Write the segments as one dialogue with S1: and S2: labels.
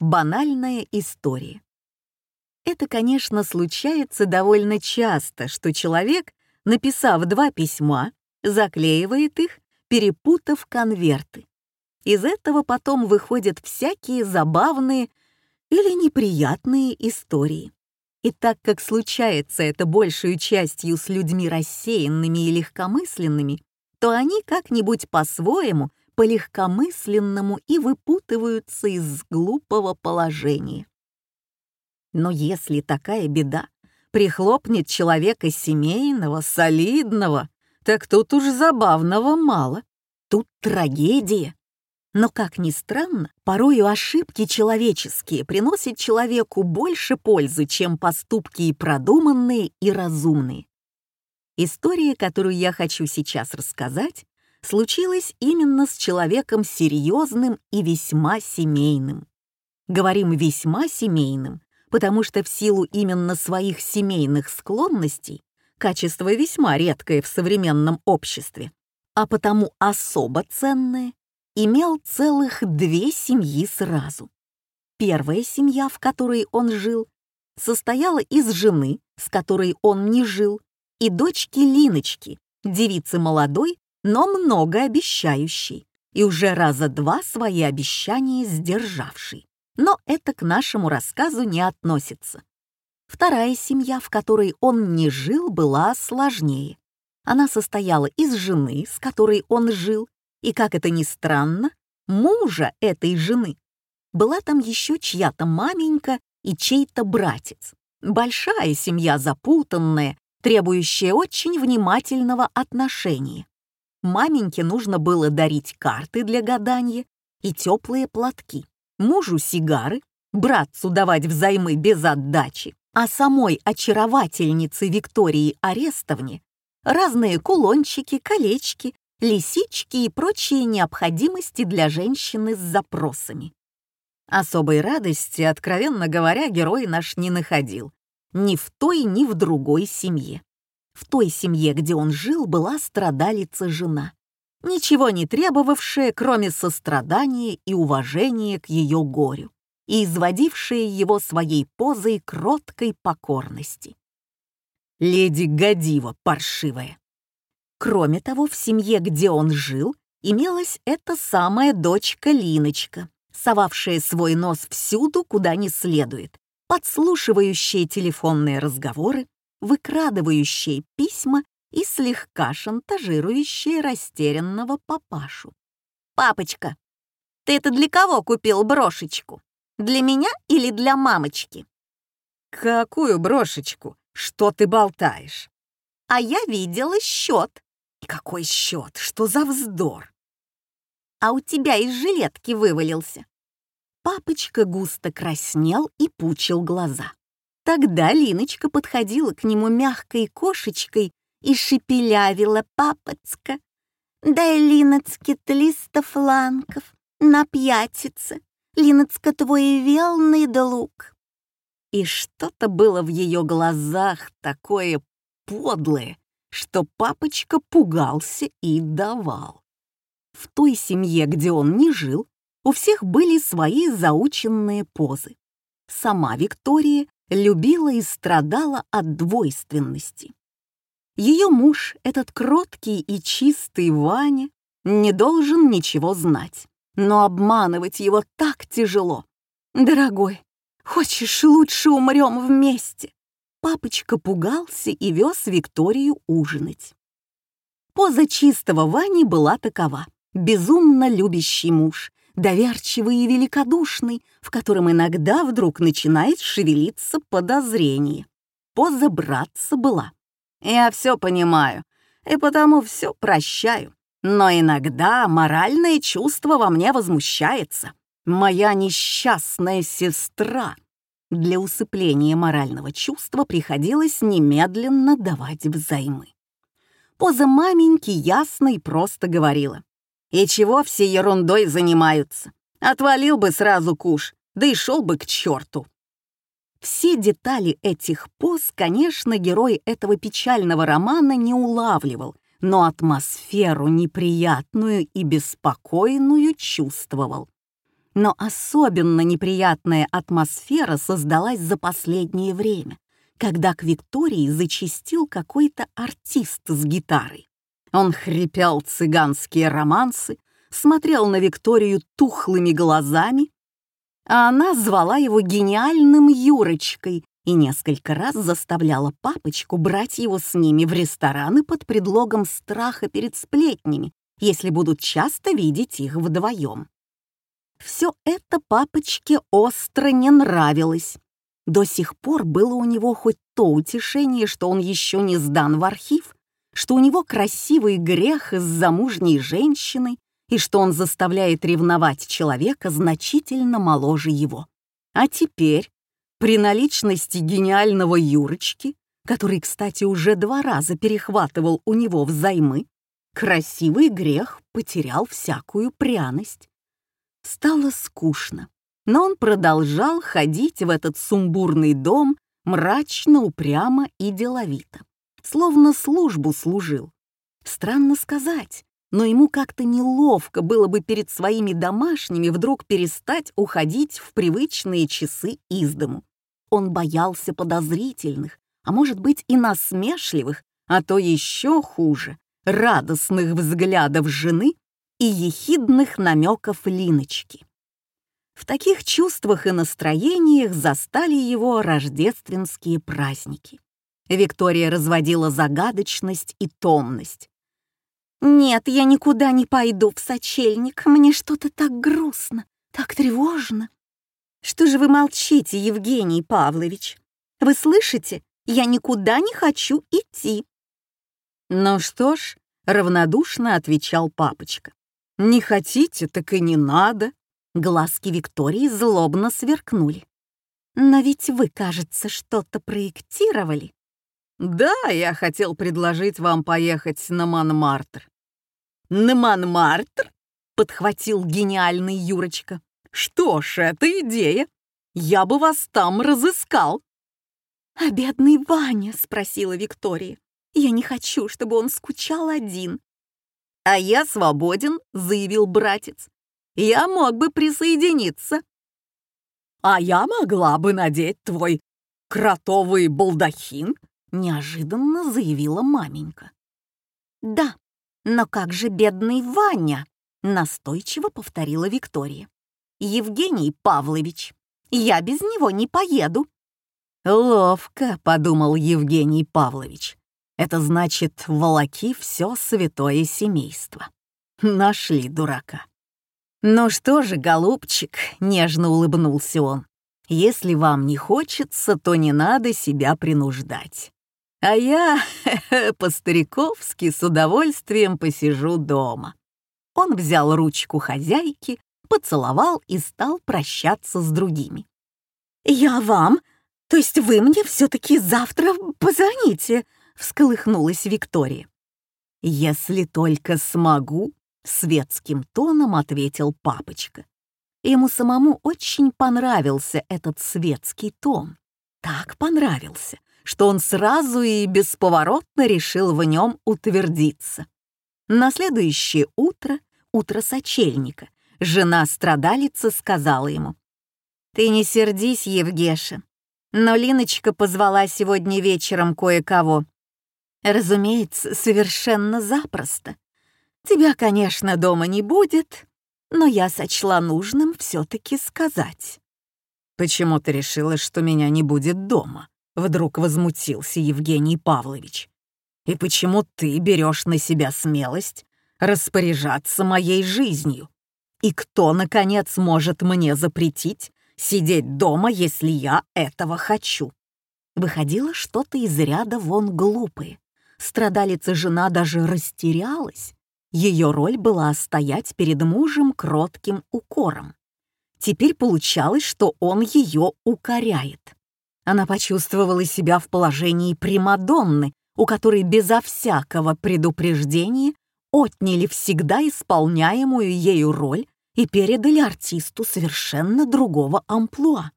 S1: Банальная история. Это, конечно, случается довольно часто, что человек, написав два письма, заклеивает их, перепутав конверты. Из этого потом выходят всякие забавные или неприятные истории. И так как случается это большей частью с людьми рассеянными и легкомысленными, то они как-нибудь по-своему, по-легкомысленному и выпутываются из глупого положения. Но если такая беда прихлопнет человека семейного, солидного, так тут уж забавного мало. Тут трагедия. Но, как ни странно, порою ошибки человеческие приносят человеку больше пользы, чем поступки и продуманные, и разумные. История, которую я хочу сейчас рассказать, случилась именно с человеком серьезным и весьма семейным. Говорим «весьма семейным», потому что в силу именно своих семейных склонностей, качество весьма редкое в современном обществе, а потому особо ценное, имел целых две семьи сразу. Первая семья, в которой он жил, состояла из жены, с которой он не жил, и дочки Линочки, девицы молодой, но многообещающей, и уже раза два свои обещания сдержавшей. Но это к нашему рассказу не относится. Вторая семья, в которой он не жил, была сложнее. Она состояла из жены, с которой он жил, и, как это ни странно, мужа этой жены. Была там еще чья-то маменька и чей-то братец. Большая семья запутанная, требующая очень внимательного отношения. Маменьке нужно было дарить карты для гадания и теплые платки, мужу сигары, братцу давать взаймы без отдачи, а самой очаровательнице Виктории Арестовне разные кулончики, колечки, лисички и прочие необходимости для женщины с запросами. Особой радости, откровенно говоря, герой наш не находил. Ни в той, ни в другой семье. В той семье, где он жил, была страдалица жена, ничего не требовавшая, кроме сострадания и уважения к ее горю, и изводившая его своей позой кроткой покорности. Леди Гадива паршивая. Кроме того, в семье, где он жил, имелась эта самая дочка Линочка, совавшая свой нос всюду, куда не следует, подслушивающая телефонные разговоры, выкрадывающая письма и слегка шантажирующая растерянного папашу. «Папочка, ты это для кого купил брошечку? Для меня или для мамочки?»
S2: «Какую брошечку? Что ты болтаешь?»
S1: «А я видела счет.
S2: Какой счет? Что за вздор?
S1: А у тебя из жилетки вывалился. Папочка густо краснел и пучил глаза. Тогда Линочка подходила к нему мягкой кошечкой и шепелявила «Папочка, дай Линоцке триста фланков на пятице, Линоцка твой велный долуг». И что-то было в ее глазах такое подлое, что папочка пугался и давал. В той семье, где он не жил, у всех были свои заученные позы. Сама Виктория любила и страдала от двойственности. Ее муж, этот кроткий и чистый Ваня, не должен ничего знать, но обманывать его так тяжело. «Дорогой, хочешь, лучше умрем вместе?» папочка пугался и вез Викторию ужинать. Поза чистого Вани была такова. Безумно любящий муж, доверчивый и великодушный, в котором иногда вдруг начинает шевелиться подозрение. Поза братца была. «Я все понимаю, и потому все прощаю. Но иногда моральное чувство во мне возмущается. Моя несчастная сестра для усыпления морального чувства приходилось немедленно давать взаймы. Поза маменьки ясно и просто говорила. «И чего все ерундой занимаются? Отвалил бы сразу куш, да и шел бы к черту». Все детали этих поз, конечно, герой этого печального романа не улавливал, но атмосферу неприятную и беспокойную чувствовал. Но особенно неприятная атмосфера создалась за последнее время, когда к Виктории зачистил какой-то артист с гитарой. Он хрипел цыганские романсы, смотрел на Викторию тухлыми глазами, а она звала его гениальным Юрочкой и несколько раз заставляла папочку брать его с ними в рестораны под предлогом страха перед сплетнями, если будут часто видеть их вдвоем. Все это папочке остро не нравилось. До сих пор было у него хоть то утешение, что он еще не сдан в архив, что у него красивый грех из замужней женщины и что он заставляет ревновать человека значительно моложе его. А теперь, при наличности гениального Юрочки, который, кстати, уже два раза перехватывал у него взаймы, красивый грех потерял всякую пряность. Стало скучно, но он продолжал ходить в этот сумбурный дом мрачно, упрямо и деловито, словно службу служил. Странно сказать, но ему как-то неловко было бы перед своими домашними вдруг перестать уходить в привычные часы из дому. Он боялся подозрительных, а может быть и насмешливых, а то еще хуже, радостных взглядов жены и ехидных намеков Линочки. В таких чувствах и настроениях застали его рождественские праздники. Виктория разводила загадочность и томность, «Нет, я никуда не пойду в сочельник. Мне что-то так грустно, так тревожно». «Что же вы молчите, Евгений Павлович? Вы слышите? Я никуда не хочу идти».
S2: «Ну что ж», — равнодушно отвечал папочка. «Не хотите, так и не надо».
S1: Глазки Виктории злобно сверкнули. «Но ведь вы, кажется, что-то проектировали».
S2: «Да, я хотел предложить вам поехать на Монмартр.
S1: «На Монмартр?» — подхватил гениальный Юрочка.
S2: «Что ж, это идея. Я бы вас там разыскал».
S1: «А бедный Ваня?» — спросила Виктория. «Я не хочу, чтобы он скучал один».
S2: «А я свободен», — заявил братец. «Я мог бы присоединиться». «А я могла бы надеть твой кротовый балдахин», — неожиданно заявила маменька.
S1: «Да, «Но как же бедный Ваня?» — настойчиво повторила Виктория. «Евгений Павлович, я без него не поеду».
S2: «Ловко», — подумал Евгений Павлович. «Это значит, волоки все святое семейство». Нашли дурака. «Ну что же, голубчик», — нежно улыбнулся он, «если вам не хочется, то не надо себя принуждать. А я по-стариковски с удовольствием посижу дома. Он взял ручку хозяйки, поцеловал и стал прощаться с другими.
S1: «Я вам? То есть вы мне все-таки завтра позвоните?» — всколыхнулась Виктория.
S2: «Если только смогу», — светским тоном ответил папочка. Ему самому очень понравился этот светский тон. Так понравился, что он сразу и бесповоротно решил в нем утвердиться. На следующее утро, утро сочельника, жена страдалицы сказала ему, «Ты не сердись, Евгеша, но Линочка позвала сегодня вечером кое-кого. Разумеется, совершенно запросто. Тебя, конечно, дома не будет, но я сочла нужным все-таки сказать». «Почему ты решила, что меня не будет дома?» Вдруг возмутился Евгений Павлович. «И почему ты берешь на себя смелость распоряжаться моей жизнью? И кто, наконец, может мне запретить сидеть дома, если я этого хочу?» Выходило что-то из ряда вон глупое. Страдалица жена даже растерялась. Ее роль была стоять перед мужем кротким укором. Теперь получалось, что он ее укоряет. Она почувствовала себя в положении Примадонны, у которой безо всякого предупреждения отняли всегда исполняемую ею роль и передали артисту совершенно другого амплуа.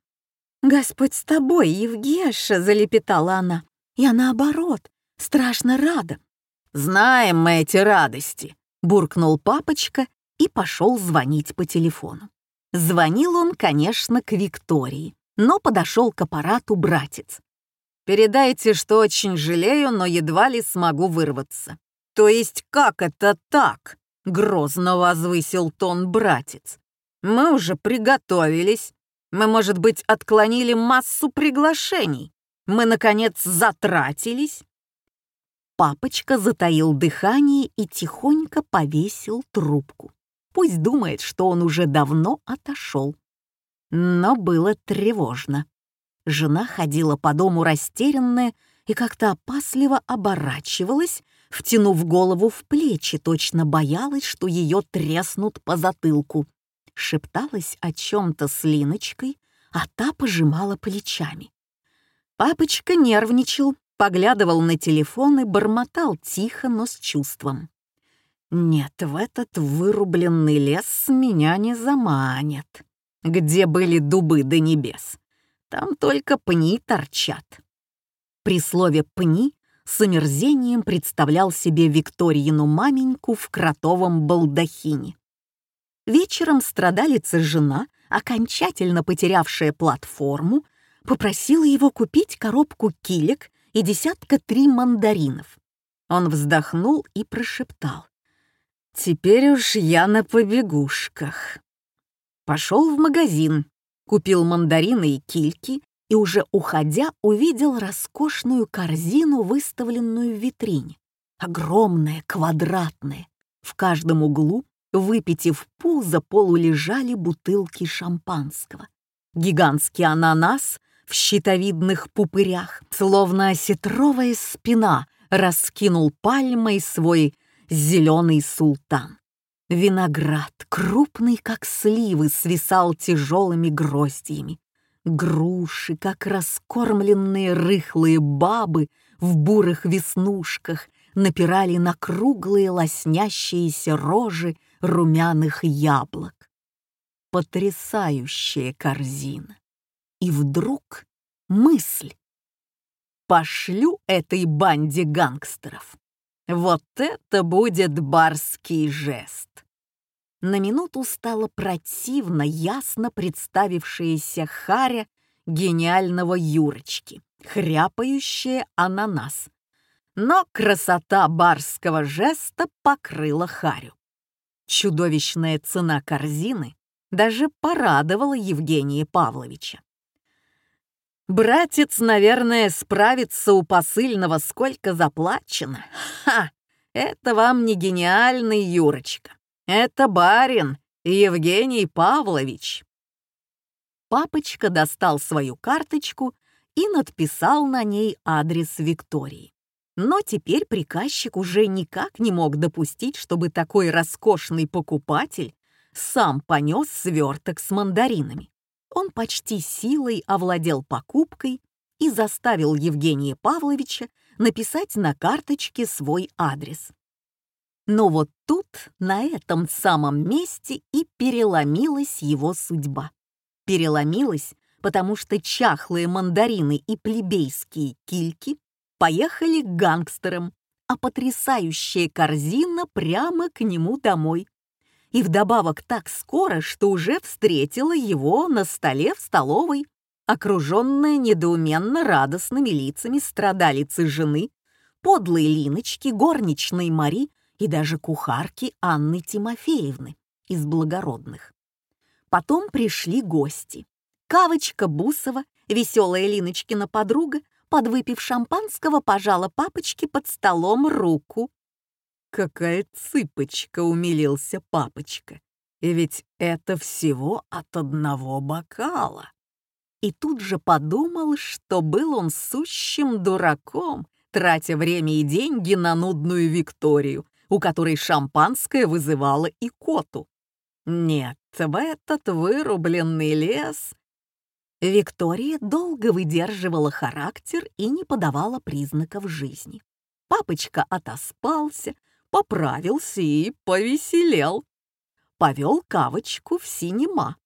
S1: «Господь с тобой, Евгеша!» — залепетала она. «Я наоборот, страшно рада».
S2: «Знаем мы эти радости», — буркнул папочка и пошел звонить по телефону.
S1: Звонил он, конечно, к Виктории, но подошел к аппарату братец. «Передайте, что очень жалею, но едва ли смогу вырваться». «То есть как это так?» — грозно возвысил тон братец. «Мы уже приготовились. Мы, может быть, отклонили массу приглашений. Мы, наконец, затратились». Папочка затаил дыхание и тихонько повесил трубку. Пусть думает, что он уже давно отошел. Но было тревожно. Жена ходила по дому растерянная и как-то опасливо оборачивалась, втянув голову в плечи, точно боялась, что ее треснут по затылку. Шепталась о чем-то с Линочкой, а та пожимала плечами. Папочка нервничал, поглядывал на телефон и бормотал тихо, но с чувством. «Нет, в этот вырубленный лес меня не заманят. Где были дубы до небес? Там только пни торчат». При слове «пни» с омерзением представлял себе Викторину маменьку в кротовом балдахине. Вечером страдалица жена, окончательно потерявшая платформу, попросила его купить коробку килек и десятка три мандаринов. Он вздохнул и прошептал. «Теперь уж я на побегушках». Пошел в магазин, купил мандарины и кильки и уже уходя увидел роскошную корзину, выставленную в витрине. Огромная, квадратная. В каждом углу, выпитив пузо, полу лежали бутылки шампанского. Гигантский ананас в щитовидных пупырях, словно осетровая спина, раскинул пальмой свой зеленый султан. Виноград, крупный как сливы, свисал тяжелыми гроздьями. Груши, как раскормленные рыхлые бабы в бурых веснушках, напирали на круглые лоснящиеся рожи румяных яблок. Потрясающая корзина. И вдруг мысль. Пошлю этой банде гангстеров. Вот это будет барский жест. На минуту стало противно ясно представившаяся харя гениального Юрочки, хряпающая ананас. Но красота барского жеста покрыла харю. Чудовищная цена корзины даже порадовала Евгения Павловича. Братец, наверное, справится у посыльного, сколько заплачено. Ха! Это вам не гениальный Юрочка. Это барин Евгений Павлович. Папочка достал свою карточку и надписал на ней адрес Виктории. Но теперь приказчик уже никак не мог допустить, чтобы такой роскошный покупатель сам понес сверток с мандаринами он почти силой овладел покупкой и заставил Евгения Павловича написать на карточке свой адрес. Но вот тут, на этом самом месте, и переломилась его судьба. Переломилась, потому что чахлые мандарины и плебейские кильки поехали к гангстерам, а потрясающая корзина прямо к нему домой и вдобавок так скоро, что уже встретила его на столе в столовой, окруженная недоуменно радостными лицами страдалицы жены, подлой Линочки, горничной Мари и даже кухарки Анны Тимофеевны из благородных. Потом пришли гости. Кавочка Бусова, веселая Линочкина подруга, подвыпив шампанского, пожала папочке под столом руку. «Какая цыпочка!» — умилился папочка. «И ведь это всего от одного бокала!» И тут же подумал, что был он сущим дураком, тратя время и деньги на нудную Викторию, у которой шампанское вызывало икоту. Нет, в этот вырубленный лес Виктория долго выдерживала характер и не подавала признаков жизни. Папочка отоспался, поправился и повеселел. Повел кавочку в синема.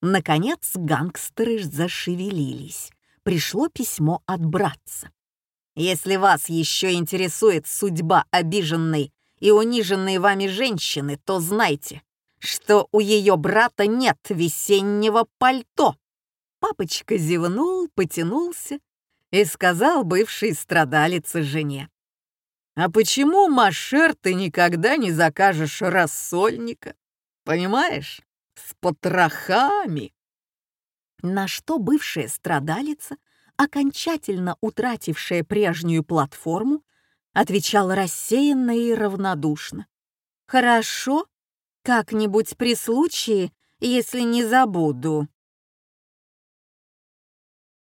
S1: Наконец гангстеры зашевелились. Пришло письмо от братца. «Если вас еще интересует судьба обиженной и униженной вами женщины, то знайте, что у ее брата нет весеннего пальто. Папочка зевнул, потянулся и сказал бывшей страдалице жене. «А почему, Машер, ты никогда не закажешь рассольника? Понимаешь, с потрохами?» На что бывшая страдалица, окончательно утратившая прежнюю платформу, отвечала рассеянно и равнодушно. «Хорошо, как-нибудь при случае, если не забуду».